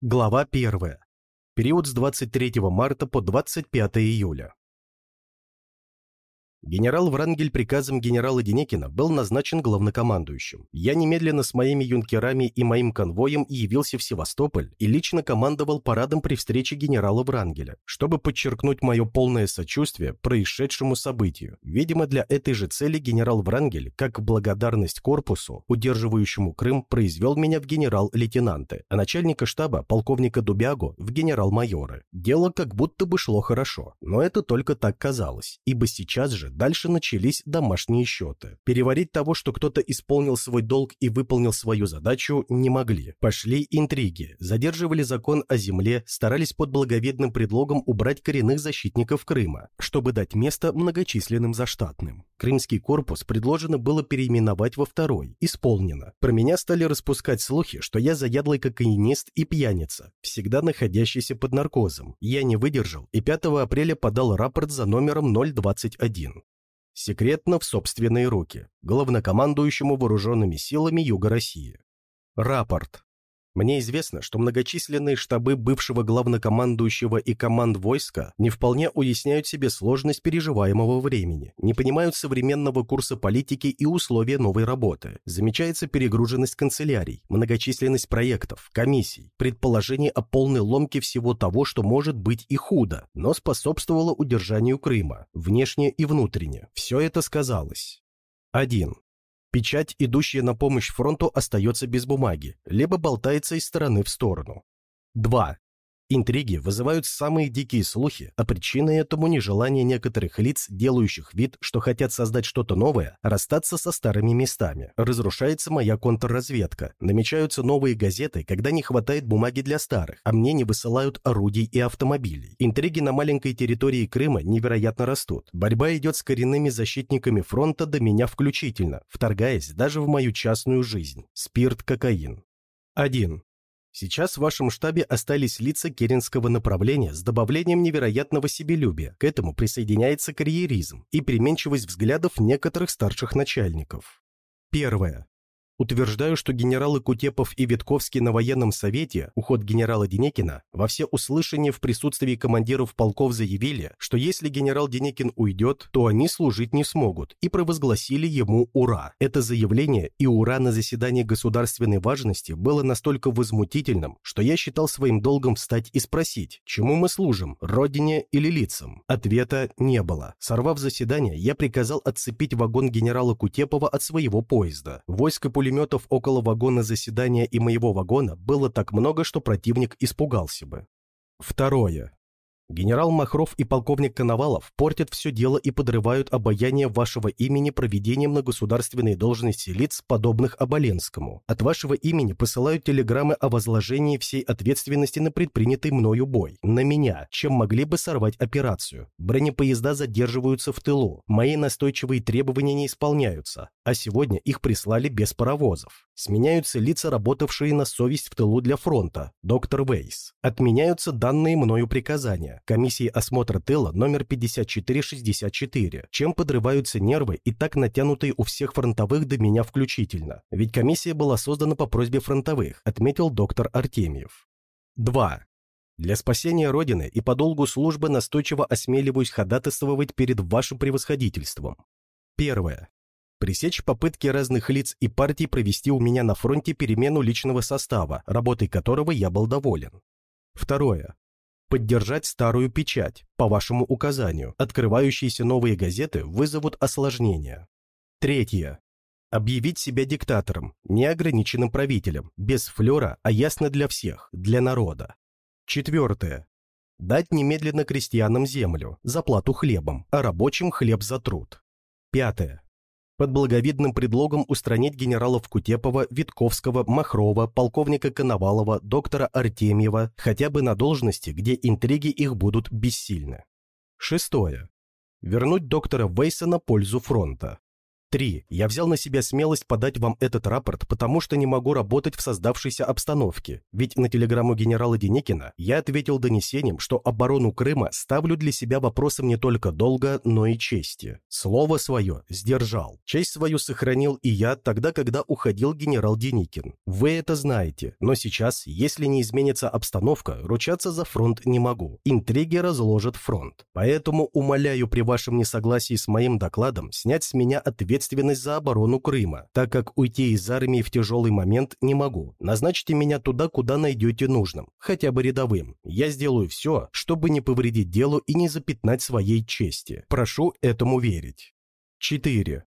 Глава 1. Период с 23 марта по 25 июля. Генерал Врангель приказом генерала Денекина был назначен главнокомандующим. Я немедленно с моими юнкерами и моим конвоем явился в Севастополь и лично командовал парадом при встрече генерала Врангеля, чтобы подчеркнуть мое полное сочувствие происшедшему событию. Видимо, для этой же цели генерал Врангель, как благодарность корпусу, удерживающему Крым, произвел меня в генерал-лейтенанты, а начальника штаба, полковника Дубягу, в генерал-майоры. Дело как будто бы шло хорошо, но это только так казалось, ибо сейчас же дальше начались домашние счеты. Переварить того, что кто-то исполнил свой долг и выполнил свою задачу, не могли. Пошли интриги, задерживали закон о земле, старались под благовидным предлогом убрать коренных защитников Крыма, чтобы дать место многочисленным заштатным. Крымский корпус предложено было переименовать во второй. Исполнено. Про меня стали распускать слухи, что я заядлый кокаинист и пьяница, всегда находящийся под наркозом. Я не выдержал и 5 апреля подал рапорт за номером 021 секретно в собственные руки, главнокомандующему вооруженными силами Юга России. Рапорт. Мне известно, что многочисленные штабы бывшего главнокомандующего и команд войска не вполне уясняют себе сложность переживаемого времени, не понимают современного курса политики и условия новой работы. Замечается перегруженность канцелярий, многочисленность проектов, комиссий, предположение о полной ломке всего того, что может быть и худо, но способствовало удержанию Крыма, внешне и внутренне. Все это сказалось. 1. Печать, идущая на помощь фронту, остается без бумаги, либо болтается из стороны в сторону. 2. Интриги вызывают самые дикие слухи, а причиной этому нежелание некоторых лиц, делающих вид, что хотят создать что-то новое, расстаться со старыми местами. Разрушается моя контрразведка. Намечаются новые газеты, когда не хватает бумаги для старых, а мне не высылают орудий и автомобилей. Интриги на маленькой территории Крыма невероятно растут. Борьба идет с коренными защитниками фронта до меня включительно, вторгаясь даже в мою частную жизнь. Спирт, кокаин. 1. Сейчас в вашем штабе остались лица керенского направления с добавлением невероятного себелюбия. К этому присоединяется карьеризм и переменчивость взглядов некоторых старших начальников. Первое. Утверждаю, что генералы Кутепов и Витковский на военном совете, уход генерала Денекина, во все услышания в присутствии командиров полков заявили, что если генерал Денекин уйдет, то они служить не смогут, и провозгласили ему «Ура!». Это заявление и «Ура!» на заседании государственной важности было настолько возмутительным, что я считал своим долгом встать и спросить, чему мы служим, родине или лицам. Ответа не было. Сорвав заседание, я приказал отцепить вагон генерала Кутепова от своего поезда. Войско пулеметов около вагона заседания и моего вагона было так много, что противник испугался бы. Второе. Генерал Махров и полковник Коновалов портят все дело и подрывают обаяние вашего имени проведением на государственные должности лиц, подобных Оболенскому. От вашего имени посылают телеграммы о возложении всей ответственности на предпринятый мною бой. На меня, чем могли бы сорвать операцию. Бронепоезда задерживаются в тылу. Мои настойчивые требования не исполняются. А сегодня их прислали без паровозов. Сменяются лица, работавшие на совесть в тылу для фронта. Доктор Вейс. Отменяются данные мною приказания комиссии осмотра тыла номер 5464, чем подрываются нервы и так натянутые у всех фронтовых до меня включительно. Ведь комиссия была создана по просьбе фронтовых, отметил доктор Артемьев. 2. Для спасения Родины и по долгу службы настойчиво осмеливаюсь ходатайствовать перед вашим превосходительством. Первое. Пресечь попытки разных лиц и партий провести у меня на фронте перемену личного состава, работой которого я был доволен. Второе поддержать старую печать, по вашему указанию. Открывающиеся новые газеты вызовут осложнения. Третье. Объявить себя диктатором, неограниченным правителем, без флера, а ясно для всех, для народа. Четвертое. Дать немедленно крестьянам землю, за плату хлебом, а рабочим хлеб за труд. Пятое под благовидным предлогом устранить генералов Кутепова, Витковского, Махрова, полковника Коновалова, доктора Артемьева, хотя бы на должности, где интриги их будут бессильны. Шестое. Вернуть доктора Вейса на пользу фронта. 3. Я взял на себя смелость подать вам этот рапорт, потому что не могу работать в создавшейся обстановке. Ведь на телеграмму генерала Деникина я ответил донесением, что оборону Крыма ставлю для себя вопросом не только долга, но и чести. Слово свое сдержал. Честь свою сохранил и я тогда, когда уходил генерал Деникин. Вы это знаете, но сейчас, если не изменится обстановка, ручаться за фронт не могу. Интриги разложат фронт. Поэтому умоляю при вашем несогласии с моим докладом снять с меня ответственность ответственность за оборону Крыма, так как уйти из армии в тяжелый момент не могу. Назначьте меня туда, куда найдете нужным, хотя бы рядовым. Я сделаю все, чтобы не повредить делу и не запятнать своей чести. Прошу этому верить. 4.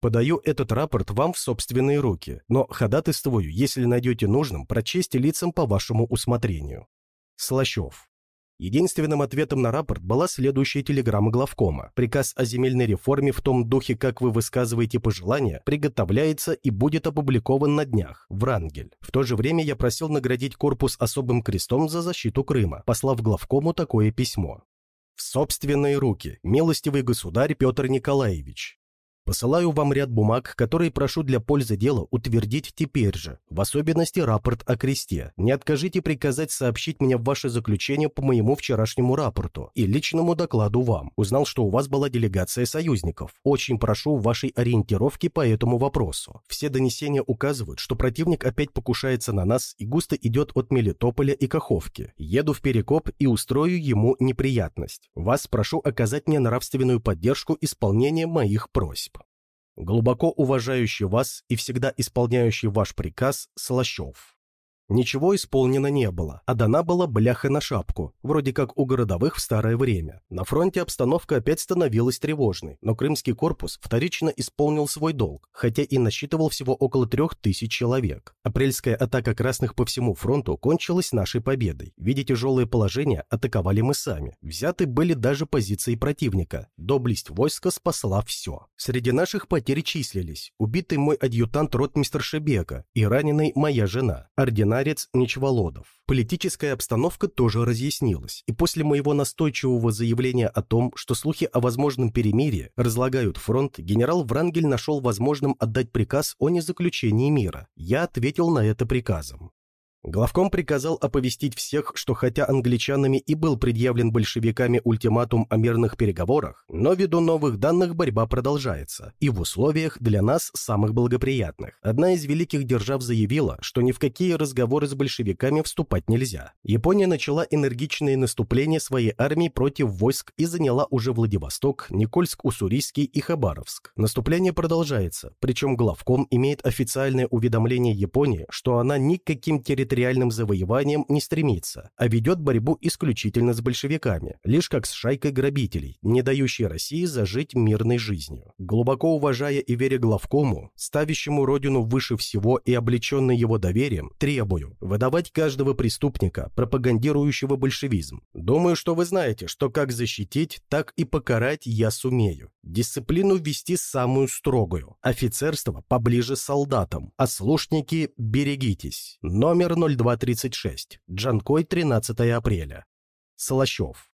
Подаю этот рапорт вам в собственные руки, но ходатайствую, если найдете нужным, прочесть лицам по вашему усмотрению. Слащев. Единственным ответом на рапорт была следующая телеграмма главкома. Приказ о земельной реформе в том духе, как вы высказываете пожелания, приготовляется и будет опубликован на днях, в Рангель. В то же время я просил наградить корпус особым крестом за защиту Крыма, послав главкому такое письмо. В собственные руки, милостивый государь Петр Николаевич, Посылаю вам ряд бумаг, которые прошу для пользы дела утвердить теперь же, в особенности рапорт о кресте. Не откажите приказать сообщить мне ваше заключение по моему вчерашнему рапорту и личному докладу вам. Узнал, что у вас была делегация союзников. Очень прошу вашей ориентировки по этому вопросу. Все донесения указывают, что противник опять покушается на нас и густо идет от Мелитополя и Каховки. Еду в Перекоп и устрою ему неприятность. Вас прошу оказать мне нравственную поддержку исполнения моих просьб. Глубоко уважающий вас и всегда исполняющий ваш приказ Слащев. Ничего исполнено не было, а дана была бляха на шапку, вроде как у городовых в старое время. На фронте обстановка опять становилась тревожной, но Крымский корпус вторично исполнил свой долг, хотя и насчитывал всего около трех тысяч человек. Апрельская атака красных по всему фронту кончилась нашей победой. Видя тяжелое положение, атаковали мы сами. Взяты были даже позиции противника. Доблесть войска спасла все. Среди наших потерь числились убитый мой адъютант ротмистр Шебека и раненый моя жена. Ордена Нарец Нечволодов. Политическая обстановка тоже разъяснилась, и после моего настойчивого заявления о том, что слухи о возможном перемирии разлагают фронт, генерал Врангель нашел возможным отдать приказ о незаключении мира. Я ответил на это приказом. Главком приказал оповестить всех, что хотя англичанами и был предъявлен большевиками ультиматум о мирных переговорах, но ввиду новых данных борьба продолжается, и в условиях для нас самых благоприятных. Одна из великих держав заявила, что ни в какие разговоры с большевиками вступать нельзя. Япония начала энергичные наступления своей армии против войск и заняла уже Владивосток, Никольск, Уссурийский и Хабаровск. Наступление продолжается, причем главком имеет официальное уведомление Японии, что она никаким территориальным территориальным завоеваниям не стремится, а ведет борьбу исключительно с большевиками, лишь как с шайкой грабителей, не дающей России зажить мирной жизнью. Глубоко уважая и веря главкому, ставящему родину выше всего и облеченной его доверием, требую выдавать каждого преступника, пропагандирующего большевизм. Думаю, что вы знаете, что как защитить, так и покарать я сумею. Дисциплину ввести самую строгую, офицерство поближе солдатам, а слушники берегитесь. Номер 0236. Джанкой, 13 апреля. Солощев.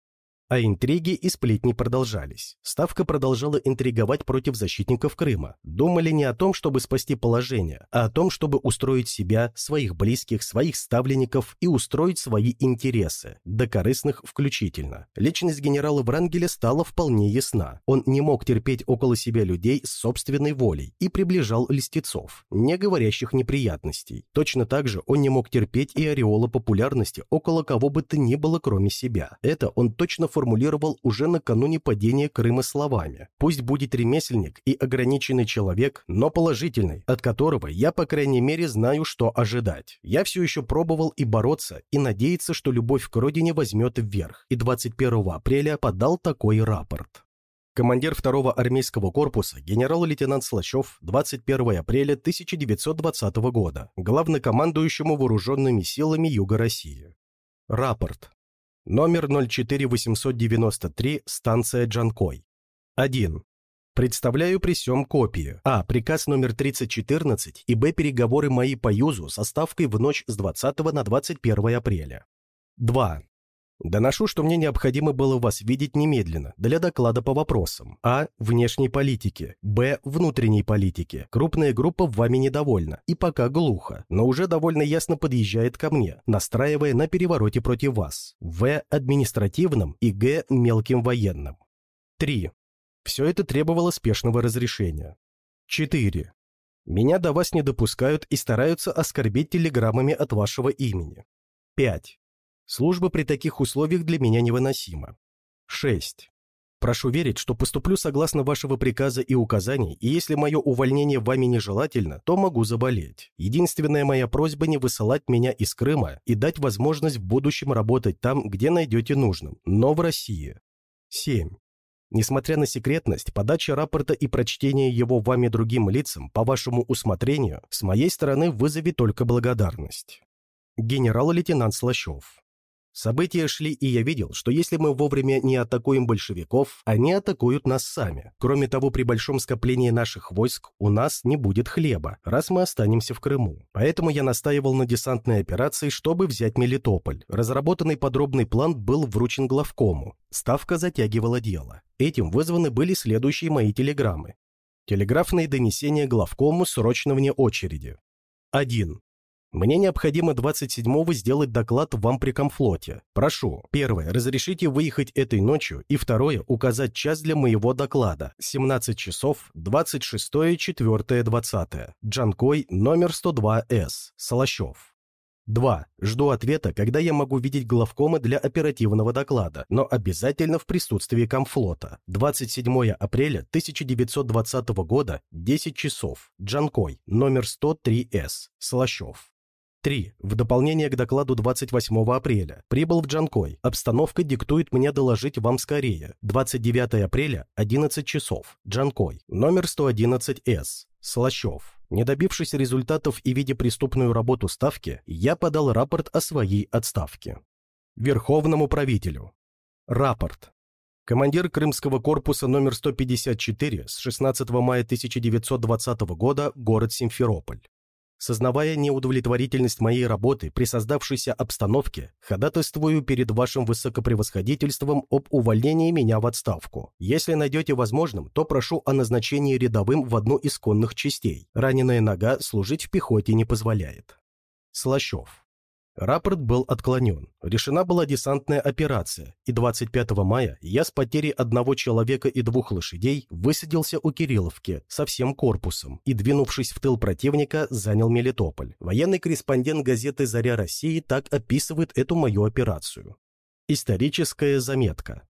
А интриги и сплетни продолжались. Ставка продолжала интриговать против защитников Крыма. Думали не о том, чтобы спасти положение, а о том, чтобы устроить себя, своих близких, своих ставленников и устроить свои интересы, до корыстных включительно. Личность генерала Врангеля стала вполне ясна. Он не мог терпеть около себя людей с собственной волей и приближал льстецов, не говорящих неприятностей. Точно так же он не мог терпеть и ореола популярности около кого бы то ни было, кроме себя. Это он точно формировал сформулировал уже накануне падения Крыма словами. «Пусть будет ремесленник и ограниченный человек, но положительный, от которого я, по крайней мере, знаю, что ожидать. Я все еще пробовал и бороться, и надеяться, что любовь к родине возьмет вверх, и 21 апреля подал такой рапорт. Командир 2-го армейского корпуса генерал-лейтенант Слащев 21 апреля 1920 года, главнокомандующему вооруженными силами Юга России. Рапорт. Номер 04893, станция Джанкой. 1. Представляю при сём копии. А. Приказ номер 3014 и Б. Переговоры мои по ЮЗу со ставкой в ночь с 20 на 21 апреля. 2. Доношу, что мне необходимо было вас видеть немедленно для доклада по вопросам А. Внешней политики, Б. Внутренней политики. Крупная группа вами недовольна и пока глухо, но уже довольно ясно подъезжает ко мне, настраивая на перевороте против вас. В. Административным и Г. Мелким военным. 3. Все это требовало спешного разрешения. 4. Меня до вас не допускают и стараются оскорбить телеграммами от вашего имени. 5. Служба при таких условиях для меня невыносима. 6. Прошу верить, что поступлю согласно вашего приказа и указаний, и если мое увольнение вами нежелательно, то могу заболеть. Единственная моя просьба не высылать меня из Крыма и дать возможность в будущем работать там, где найдете нужным, но в России. 7. Несмотря на секретность, подача рапорта и прочтение его вами другим лицам по вашему усмотрению с моей стороны вызовет только благодарность. Генерал-лейтенант Слащев События шли, и я видел, что если мы вовремя не атакуем большевиков, они атакуют нас сами. Кроме того, при большом скоплении наших войск у нас не будет хлеба, раз мы останемся в Крыму. Поэтому я настаивал на десантной операции, чтобы взять Мелитополь. Разработанный подробный план был вручен главкому. Ставка затягивала дело. Этим вызваны были следующие мои телеграммы. Телеграфные донесения главкому срочно вне очереди. 1. Мне необходимо 27-го сделать доклад вам при комфлоте. Прошу. Первое. Разрешите выехать этой ночью. И второе. Указать час для моего доклада. 17 часов, 26 4 20 Джанкой, номер 102С. Солощев. 2. Жду ответа, когда я могу видеть главкома для оперативного доклада, но обязательно в присутствии комфлота. 27 апреля 1920 года, 10 часов. Джанкой, номер 103С. Солощев. 3. В дополнение к докладу 28 апреля. Прибыл в Джанкой. Обстановка диктует мне доложить вам скорее. 29 апреля, 11 часов. Джанкой. Номер 111С. Слащев. Не добившись результатов и видя преступную работу Ставки, я подал рапорт о своей отставке. Верховному правителю. Рапорт. Командир Крымского корпуса номер 154 с 16 мая 1920 года, город Симферополь. Сознавая неудовлетворительность моей работы при создавшейся обстановке, ходатайствую перед вашим высокопревосходительством об увольнении меня в отставку. Если найдете возможным, то прошу о назначении рядовым в одну из конных частей. Раненая нога служить в пехоте не позволяет. Слащев. Рапорт был отклонен. Решена была десантная операция, и 25 мая я с потерей одного человека и двух лошадей высадился у Кирилловки со всем корпусом и, двинувшись в тыл противника, занял Мелитополь. Военный корреспондент газеты «Заря России» так описывает эту мою операцию. Историческая заметка.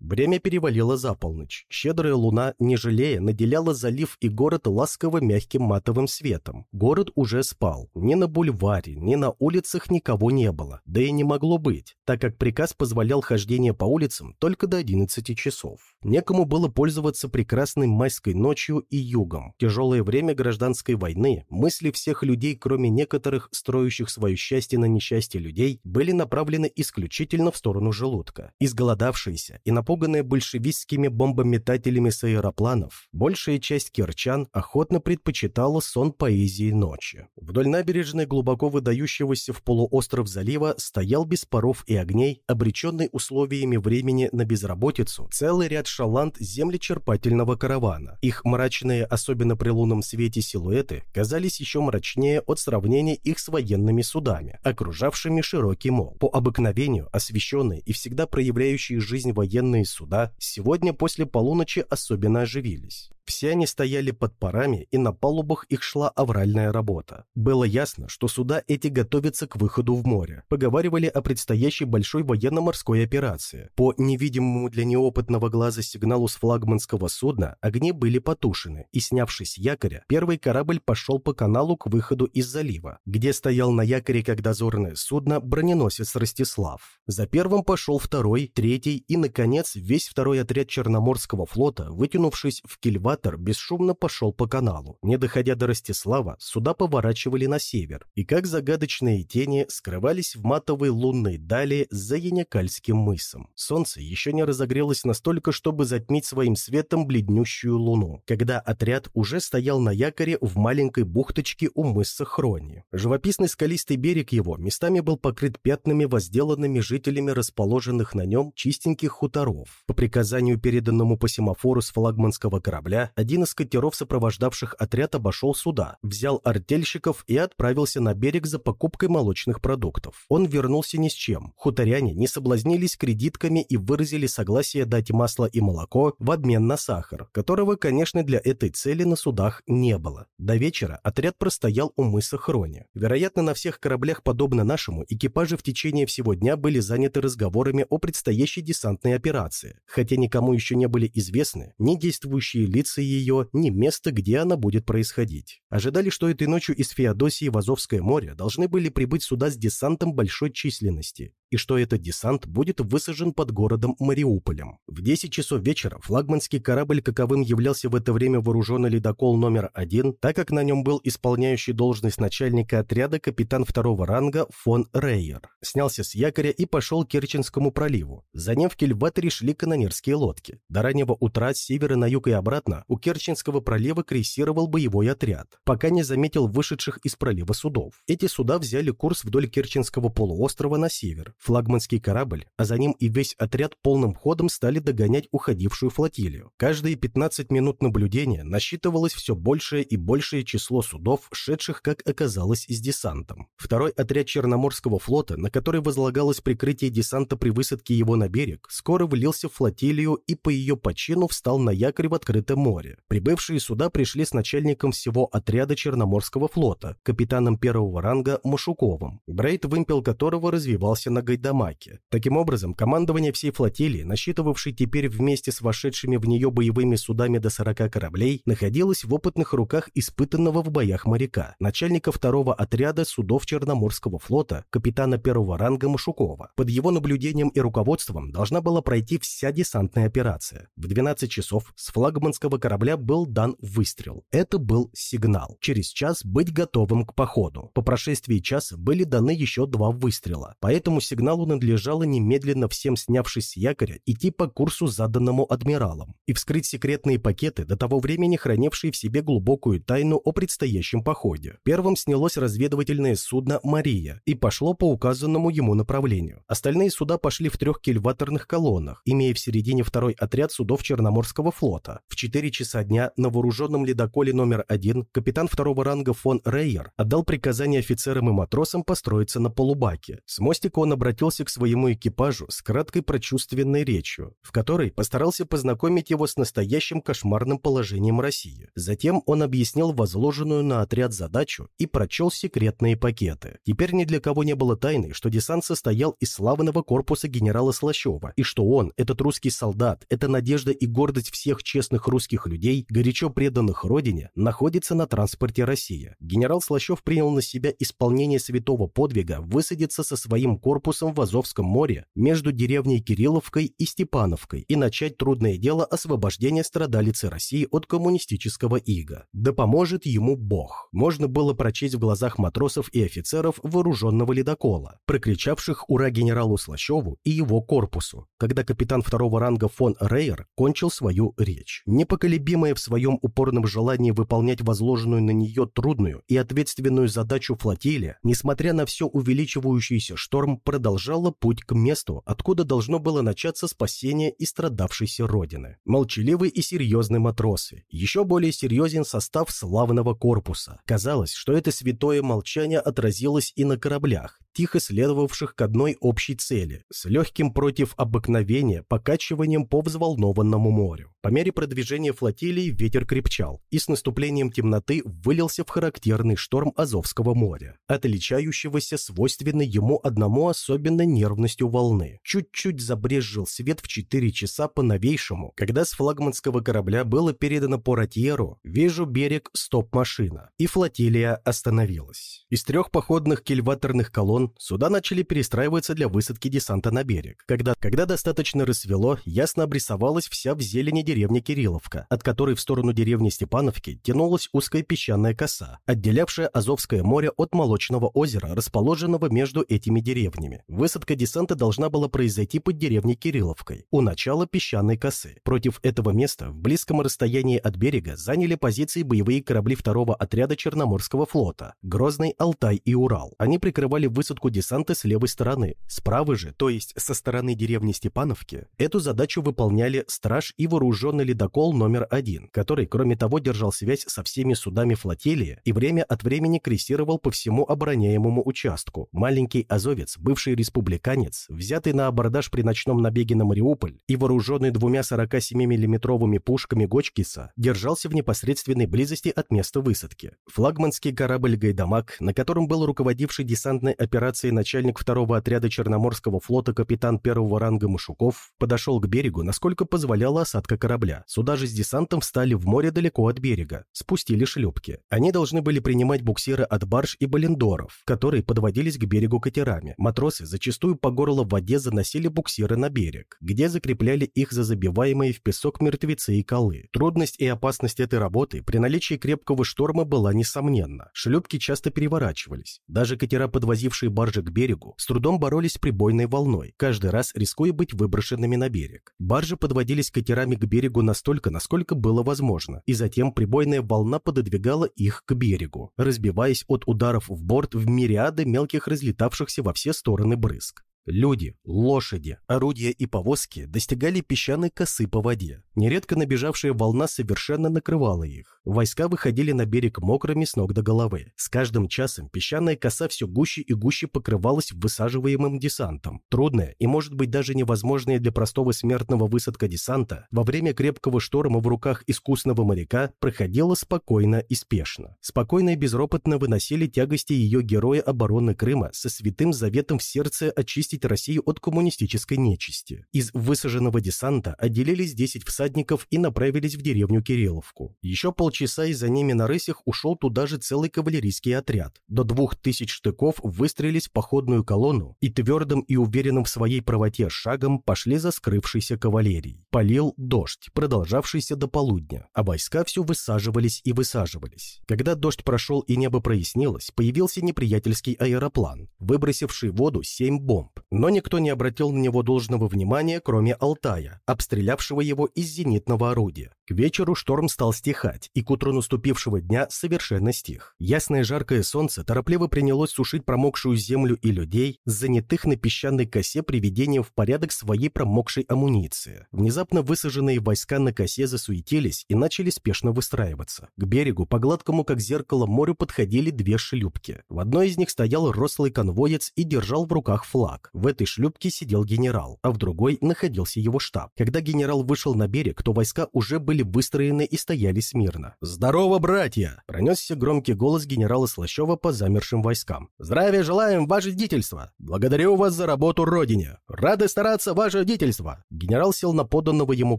Время перевалило за полночь. Щедрая луна, не жалея, наделяла залив и город ласково мягким матовым светом. Город уже спал. Ни на бульваре, ни на улицах никого не было. Да и не могло быть, так как приказ позволял хождение по улицам только до 11 часов. Некому было пользоваться прекрасной майской ночью и югом. Тяжелое время гражданской войны, мысли всех людей, кроме некоторых строящих свое счастье на несчастье людей, были направлены исключительно в сторону желудка. Изголодавшиеся и на напуганная большевистскими бомбометателями с аэропланов, большая часть кирчан охотно предпочитала сон поэзии ночи. Вдоль набережной глубоко выдающегося в полуостров залива стоял без паров и огней, обреченный условиями времени на безработицу, целый ряд шаланд землечерпательного каравана. Их мрачные, особенно при лунном свете силуэты, казались еще мрачнее от сравнения их с военными судами, окружавшими широкий мол. По обыкновению освещенные и всегда проявляющие жизнь военные военные суда сегодня после полуночи особенно оживились. Все они стояли под парами, и на палубах их шла авральная работа. Было ясно, что суда эти готовятся к выходу в море. Поговаривали о предстоящей большой военно-морской операции. По невидимому для неопытного глаза сигналу с флагманского судна огни были потушены, и, снявшись якоря, первый корабль пошел по каналу к выходу из залива, где стоял на якоре как дозорное судно броненосец Ростислав. За первым пошел второй, третий и, наконец, весь второй отряд Черноморского флота, вытянувшись в кильват элеватор бесшумно пошел по каналу. Не доходя до Ростислава, суда поворачивали на север, и как загадочные тени скрывались в матовой лунной дали за Янякальским мысом. Солнце еще не разогрелось настолько, чтобы затмить своим светом бледнющую луну, когда отряд уже стоял на якоре в маленькой бухточке у мыса Хрони. Живописный скалистый берег его местами был покрыт пятнами, возделанными жителями расположенных на нем чистеньких хуторов. По приказанию, переданному по семафору с флагманского корабля, один из катеров, сопровождавших отряд, обошел суда, взял артельщиков и отправился на берег за покупкой молочных продуктов. Он вернулся ни с чем. Хуторяне не соблазнились кредитками и выразили согласие дать масло и молоко в обмен на сахар, которого, конечно, для этой цели на судах не было. До вечера отряд простоял у мыса Хрони. Вероятно, на всех кораблях, подобно нашему, экипажи в течение всего дня были заняты разговорами о предстоящей десантной операции, хотя никому еще не были известны ни действующие лица ее, ни место, где она будет происходить. Ожидали, что этой ночью из Феодосии в Азовское море должны были прибыть суда с десантом большой численности, и что этот десант будет высажен под городом Мариуполем. В 10 часов вечера флагманский корабль, каковым являлся в это время вооруженный ледокол номер один, так как на нем был исполняющий должность начальника отряда капитан второго ранга фон Рейер, снялся с якоря и пошел к Керченскому проливу. За ним в кильваторе шли канонерские лодки. До раннего утра с севера на юг и обратно у Керченского пролива крейсировал боевой отряд, пока не заметил вышедших из пролива судов. Эти суда взяли курс вдоль Керченского полуострова на север, Флагманский корабль, а за ним и весь отряд полным ходом стали догонять уходившую флотилию. Каждые 15 минут наблюдения насчитывалось все большее и большее число судов, шедших, как оказалось, с десантом. Второй отряд Черноморского флота, на который возлагалось прикрытие десанта при высадке его на берег, скоро влился в флотилию и по ее почину встал на якорь в открытом море. Прибывшие суда пришли с начальником всего отряда Черноморского флота, капитаном первого ранга Машуковым, брейд вымпел которого развивался на Гайдамаке. Таким образом, командование всей флотилии, насчитывавшей теперь вместе с вошедшими в нее боевыми судами до 40 кораблей, находилось в опытных руках испытанного в боях моряка, начальника второго отряда судов Черноморского флота, капитана первого ранга Машукова. Под его наблюдением и руководством должна была пройти вся десантная операция. В 12 часов с флагманского корабля был дан выстрел. Это был сигнал. Через час быть готовым к походу. По прошествии часа были даны еще два выстрела. Поэтому сигнал сигналу надлежало немедленно всем снявшись с якоря идти по курсу, заданному адмиралом, и вскрыть секретные пакеты, до того времени хранившие в себе глубокую тайну о предстоящем походе. Первым снялось разведывательное судно «Мария» и пошло по указанному ему направлению. Остальные суда пошли в трех кильваторных колоннах, имея в середине второй отряд судов Черноморского флота. В 4 часа дня на вооруженном ледоколе номер один капитан второго ранга фон Рейер отдал приказание офицерам и матросам построиться на полубаке. С мостика он обратился обратился к своему экипажу с краткой прочувственной речью, в которой постарался познакомить его с настоящим кошмарным положением России. Затем он объяснил возложенную на отряд задачу и прочел секретные пакеты. Теперь ни для кого не было тайны, что десант состоял из славного корпуса генерала Слащева, и что он, этот русский солдат, эта надежда и гордость всех честных русских людей, горячо преданных родине, находится на транспорте России. Генерал Слащев принял на себя исполнение святого подвига высадиться со своим корпусом корпусом в Азовском море между деревней Кирилловкой и Степановкой и начать трудное дело освобождения страдалицы России от коммунистического ига. Да поможет ему Бог. Можно было прочесть в глазах матросов и офицеров вооруженного ледокола, прокричавших «Ура!» генералу Слащеву и его корпусу, когда капитан второго ранга фон Рейер кончил свою речь. Непоколебимая в своем упорном желании выполнять возложенную на нее трудную и ответственную задачу флотилия, несмотря на все увеличивающийся шторм, продолжала продолжала путь к месту, откуда должно было начаться спасение истрадавшейся родины. Молчаливые и серьезные матросы. Еще более серьезен состав славного корпуса. Казалось, что это святое молчание отразилось и на кораблях, тихо следовавших к одной общей цели, с легким против обыкновения покачиванием по взволнованному морю. По мере продвижения флотилии ветер крепчал, и с наступлением темноты вылился в характерный шторм Азовского моря, отличающегося свойственной ему одному особенному особенной нервностью волны. Чуть-чуть забрезжил свет в 4 часа по новейшему, когда с флагманского корабля было передано по ротьеру «Вижу берег, стоп-машина», и флотилия остановилась. Из трех походных кильваторных колонн суда начали перестраиваться для высадки десанта на берег. Когда, когда достаточно рассвело, ясно обрисовалась вся в зелени деревня Кирилловка, от которой в сторону деревни Степановки тянулась узкая песчаная коса, отделявшая Азовское море от Молочного озера, расположенного между этими деревнями. Высадка десанта должна была произойти под деревней Кирилловкой, у начала песчаной косы. Против этого места, в близком расстоянии от берега, заняли позиции боевые корабли второго отряда Черноморского флота «Грозный», «Алтай» и «Урал». Они прикрывали высадку десанта с левой стороны. Справа же, то есть со стороны деревни Степановки, эту задачу выполняли страж и вооруженный ледокол номер один, который, кроме того, держал связь со всеми судами флотилии и время от времени крейсировал по всему обороняемому участку. Маленький азовец, бывший республиканец, взятый на абордаж при ночном набеге на Мариуполь и вооруженный двумя 47 миллиметровыми пушками Гочкиса, держался в непосредственной близости от места высадки. Флагманский корабль «Гайдамак», на котором был руководивший десантной операцией начальник второго отряда Черноморского флота капитан первого ранга Машуков, подошел к берегу, насколько позволяла осадка корабля. Суда же с десантом встали в море далеко от берега, спустили шлюпки. Они должны были принимать буксиры от барж и балендоров, которые подводились к берегу катерами. Матросы зачастую по горло в воде заносили буксиры на берег, где закрепляли их за забиваемые в песок мертвецы и колы. Трудность и опасность этой работы при наличии крепкого шторма была несомненна. Шлюпки часто переворачивались. Даже катера, подвозившие баржи к берегу, с трудом боролись с прибойной волной, каждый раз рискуя быть выброшенными на берег. Баржи подводились катерами к берегу настолько, насколько было возможно, и затем прибойная волна пододвигала их к берегу, разбиваясь от ударов в борт в мириады мелких разлетавшихся во все стороны брызг. Люди, лошади, орудия и повозки достигали песчаной косы по воде. Нередко набежавшая волна совершенно накрывала их. Войска выходили на берег мокрыми с ног до головы. С каждым часом песчаная коса все гуще и гуще покрывалась высаживаемым десантом. Трудная и, может быть, даже невозможная для простого смертного высадка десанта во время крепкого шторма в руках искусного моряка проходила спокойно и спешно. Спокойно и безропотно выносили тягости ее героя обороны Крыма со святым заветом в сердце очистить Россию от коммунистической нечисти. Из высаженного десанта отделились 10 всадников и направились в деревню Кирилловку. Еще полчаса и за ними на рысях ушел туда же целый кавалерийский отряд. До двух тысяч штыков выстрелились в походную колонну и твердым и уверенным в своей правоте шагом пошли за скрывшейся кавалерией. Полил дождь, продолжавшийся до полудня, а войска все высаживались и высаживались. Когда дождь прошел и небо прояснилось, появился неприятельский аэроплан, выбросивший в воду семь бомб, но никто не обратил на него должного внимания, кроме Алтая, обстрелявшего его из зенитного орудия. К вечеру шторм стал стихать, и к утру наступившего дня совершенно стих. Ясное жаркое солнце торопливо принялось сушить промокшую землю и людей, занятых на песчаной косе приведением в порядок своей промокшей амуниции. Внезапно высаженные войска на косе засуетились и начали спешно выстраиваться. К берегу, по гладкому как зеркало морю, подходили две шлюпки. В одной из них стоял рослый конвоец и держал в руках флаг. В этой шлюпке сидел генерал, а в другой находился его штаб. Когда генерал вышел на берег, то войска уже были выстроены и стояли смирно. «Здорово, братья!» – пронесся громкий голос генерала Слащева по замершим войскам. «Здравия желаем, ваше дительство! Благодарю вас за работу Родине! Рады стараться, ваше дительство!» Генерал сел на поданного ему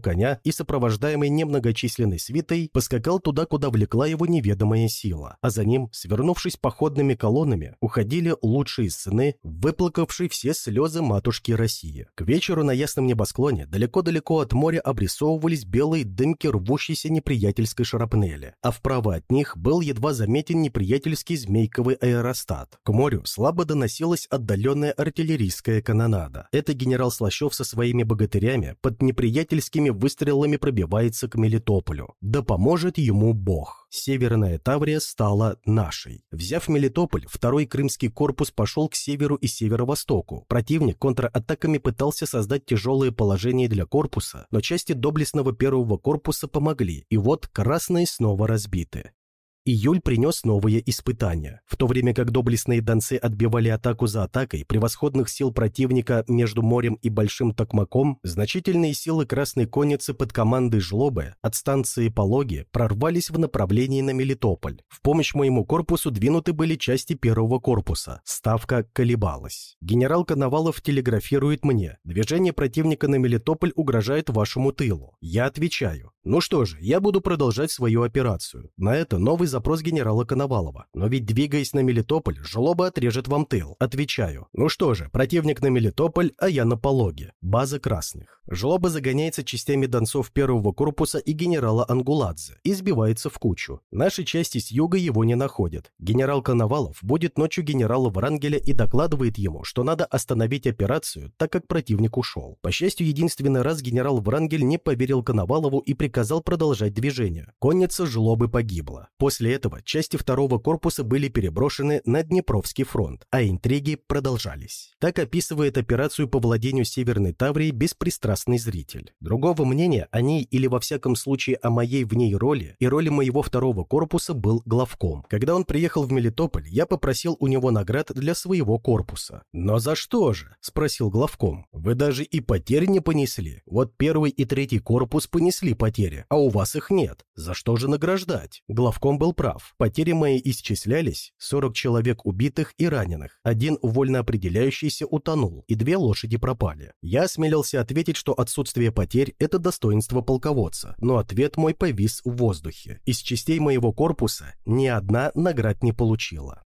коня и, сопровождаемый немногочисленной свитой, поскакал туда, куда влекла его неведомая сила. А за ним, свернувшись походными колоннами, уходили лучшие сыны, выплакавшие все слезы матушки России. К вечеру на ясном небосклоне далеко-далеко от моря обрисовывались белые дымки рвущейся неприятельской шарапнели, а вправо от них был едва заметен неприятельский змейковый аэростат. К морю слабо доносилась отдаленная артиллерийская канонада. Это генерал Слащев со своими богатырями под неприятельскими выстрелами пробивается к Мелитополю. Да поможет ему Бог. Северная Таврия стала нашей. Взяв Мелитополь, второй крымский корпус пошел к северу и северо-востоку. Противник контратаками пытался создать тяжелое положение для корпуса, но части доблестного первого корпуса помогли, и вот красные снова разбиты. Июль принес новые испытания. В то время как доблестные донцы отбивали атаку за атакой превосходных сил противника между морем и Большим Токмаком, значительные силы Красной Конницы под командой Жлобы от станции Пологи прорвались в направлении на Мелитополь. В помощь моему корпусу двинуты были части первого корпуса. Ставка колебалась. Генерал Коновалов телеграфирует мне. Движение противника на Мелитополь угрожает вашему тылу. Я отвечаю. Ну что же, я буду продолжать свою операцию. На это новый запрос генерала Коновалова. Но ведь двигаясь на Мелитополь, жлоба отрежет вам тыл. Отвечаю. Ну что же, противник на Мелитополь, а я на Пологе. База красных. Жлоба загоняется частями донцов первого корпуса и генерала Ангуладзе и сбивается в кучу. Наши части с юга его не находят. Генерал Коновалов будет ночью генерала Врангеля и докладывает ему, что надо остановить операцию, так как противник ушел. По счастью, единственный раз генерал Врангель не поверил Коновалову и приказал продолжать движение. Конница Жлобы погибла. После этого части второго корпуса были переброшены на Днепровский фронт, а интриги продолжались. Так описывает операцию по владению Северной Таврией беспристрастный зритель. Другого мнения о ней или во всяком случае о моей в ней роли и роли моего второго корпуса был главком. Когда он приехал в Мелитополь, я попросил у него наград для своего корпуса. «Но за что же?» – спросил главком. «Вы даже и потерь не понесли. Вот первый и третий корпус понесли потери, а у вас их нет. За что же награждать?» Главком был прав. Потери мои исчислялись. 40 человек убитых и раненых. Один вольно определяющийся утонул, и две лошади пропали. Я осмелился ответить, что отсутствие потерь – это достоинство полководца, но ответ мой повис в воздухе. Из частей моего корпуса ни одна наград не получила.